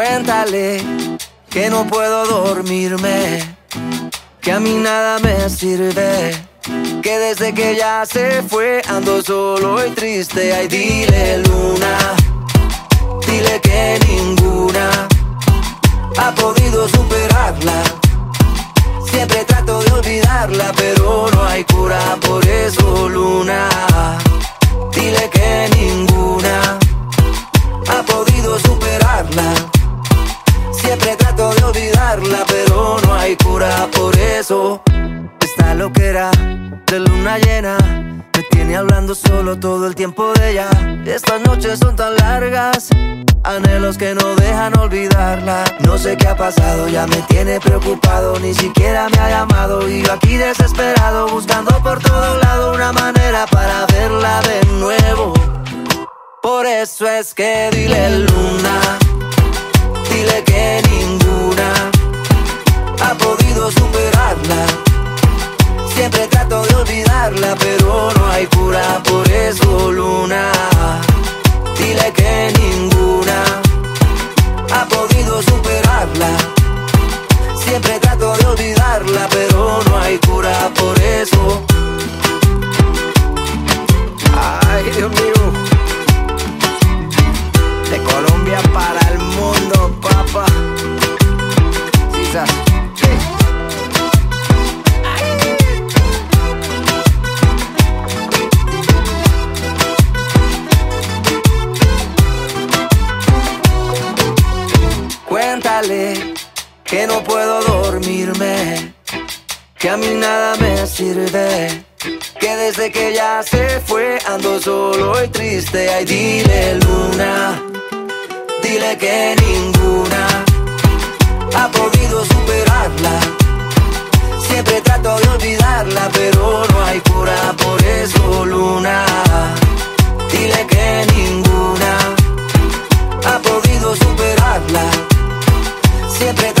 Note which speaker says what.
Speaker 1: Cuéntale que no puedo dormirme, que a mí nada me sirve. Que desde que ya se fue ando solo y triste. Ay, dile luna, eso. Esta loquera de luna llena me tiene hablando solo todo el tiempo de ella. Estas noches son tan largas, anhelos que no dejan olvidarla. No sé qué ha pasado, ya me tiene preocupado, ni siquiera me ha llamado. Y yo aquí desesperado, buscando por todo lado una manera para verla de nuevo. Por eso es que dile luna, Siempre trato de olvidarla, pero no hay cura por eso, luna. Dile que que no puedo dormirme, que a mí nada me sirve, que desde que ya se fue ando solo y triste. Ay, dile luna, dile que ninguna ha podido superarla. Siempre trato de siempre